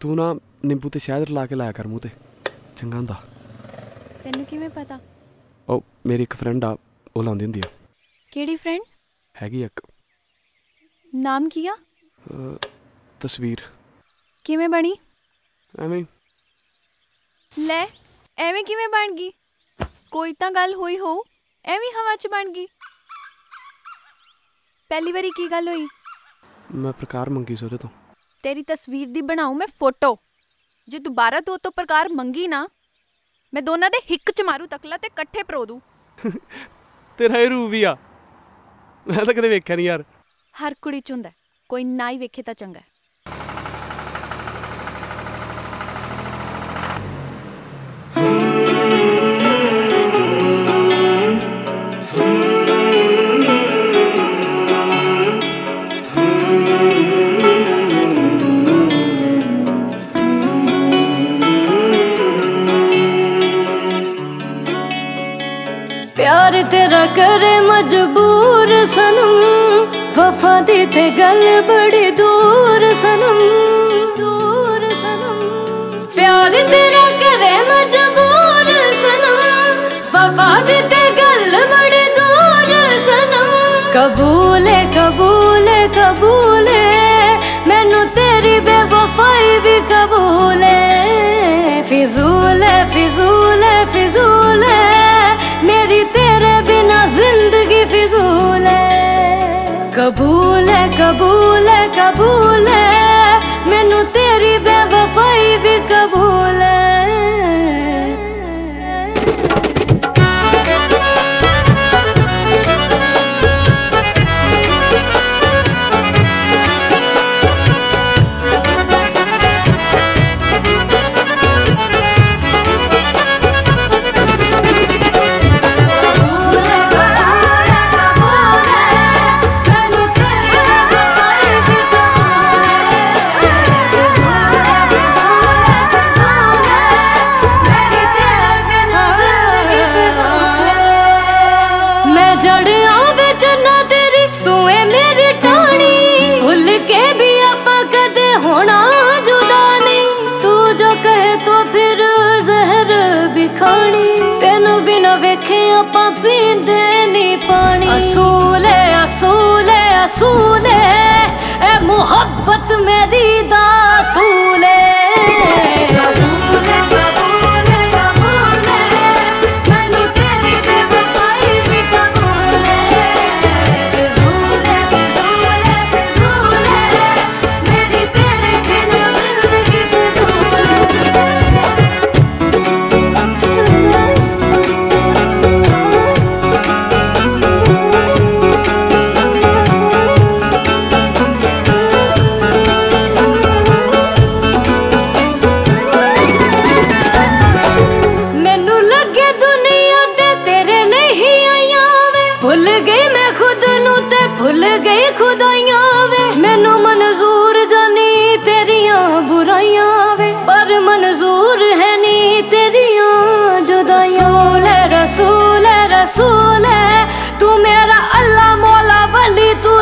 ਤੂੰ ਨਾ ਨਿੰਬੂ ਤੇ ਸ਼ਹਿਦ ਲਾ ਕੇ ਲਾਇਆ ਕਰ ਮੂੰਹ ਤੇ। ਚੰਗਾ ਹੁੰਦਾ। ਤੈਨੂੰ ਕਿਵੇਂ ਪਤਾ? ਉਹ ਮੇਰੀ ਇੱਕ ਫਰੈਂਡ ਆ ਉਹ ਲਾਉਂਦੀ ਹੁੰਦੀ ਆ। ਕਿਹੜੀ ਫਰੈਂਡ ਹੈਗੀ ਇੱਕ। ਨਾਮ ਕੀ ਆ? ਅਹ, ਤਸਵੀਰ। ਕਿਵੇਂ ਬਣੀ? ਐਵੇਂ। ਲੈ ਐਵੇਂ ਕਿਵੇਂ ਬਣ ਗਈ? ਕੋਈ ਤਾਂ ਗੱਲ ਹੋਈ ਹੋਊ ਐਵੇਂ ਹਵਾ 'ਚ ਬਣ ਗਈ। ਪਹਿਲੀ ਵਾਰੀ ਕੀ ਗੱਲ ਹੋਈ? ਮੈਂ ਪ੍ਰਕਾਰ ਮੰਗੀ ਸੀ ਉਹਦੇ ਤੋਂ। ਤੇਰੀ ਤਸਵੀਰ ਦੀ ਬਣਾਉ ਮੈਂ ਫੋਟੋ। ਜੇ ਦੁਬਾਰਾ ਤੂੰ ਉਹ ਤੋਂ ਪ੍ਰਕਾਰ ਮੰਗੀ ਨਾ ਮੈਂ ਦੋਨਾਂ ਦੇ ਹਿੱਕ 'ਚ ਮਾਰੂ ਤਕਲਾ ਤੇ ਇਕੱਠੇ ਪਰੋ ਦੂੰ। ਤੇਰਾ ਇਹ ਰੂਪ ਵੀ ਆ। ਮੈਂ ਤਾਂ ਕਦੇ ਵੇਖਿਆ ਨਹੀਂ ਯਾਰ। ਹਰ ਕੁੜੀ 'ਚ ਹੁੰਦਾ ਕੋਈ ਨਾ ਹੀ ਵੇਖੇ ਤਾਂ ਚੰਗਾ ਹੈ। ਕਰੇ ਮਜਬੂਰ ਸਨਮ। ਵਫਾ ਦੀ ਤੇ ਗੱਲ ਬੜੀ ਦੂਰ ਸਨਮ। ਦੂਰ ਸਨਮ। ਪਿਆਰ ਤੇਰਾ ਕਰੇ ਮਜਬੂਰ ਸਨਮ। ਵਫਾ ਦੀ ਤੇ ਗੱਲ ਬੜੀ ਦੂਰ ਸਨਮ। ਕਬੂਲੇ ਕਬੂਲੇ ਕਬੂਲੇ ਮੈਨੂੰ ਤੇਰੀ ਬੇਵਫਾਈ ਵੀ ਕਬੂਲੇ ਫਿਜ਼ੂਲੇ ਫਿਜ਼ੂਲੇ ਹੈ ਫਿਜ਼ੂਲ ਕਬੂਲ ਹੈ ਕਬੂਲ ਹੈ ਕਬੂਲ ਹੈ। ਮੈਨੂੰ ਤੇਰੀ ਬੇਵਫਾਈ ਵੀ ਕਬੂਲ ਹੈ। ਜੜਿਆ ਵਿੱਚ ਨਾ ਤੇਰੀ, ਤੂੰ ਏ ਮੇਰੀ ਟਾਣੀ ਭੁੱਲ ਕੇ ਵੀ ਆਪਾਂ ਕਦੇ ਹੋਣਾ ਜੁਦਾ ਨਹੀਂ। ਤੂੰ ਜੋ ਕਹੇ ਤੋ ਫਿਰ ਜ਼ਹਿਰ ਵੀ ਖਾਣੀ। ਤੈਨੂੰ ਬਿਨਾ ਵੇਖੇ ਆਪਾਂ ਪੀਂਦੇ ਨਹੀਂ ਪਾਣੀ। ਅਸੂਲੇ ਅਸੂਲੇ ਅਸੂਲੇ ਹੈ ਇਹ ਮੁਹੱਬਤ ਮੇਰੀ भुल गई खुदाइया वे मैनू मंजूर जानी तेरिया बुराइया वे पर मंजूर है नी तेरिया जुदाइया रसूल है रसूल है रसूल है तू मेरा अल्लाह मौला बली तू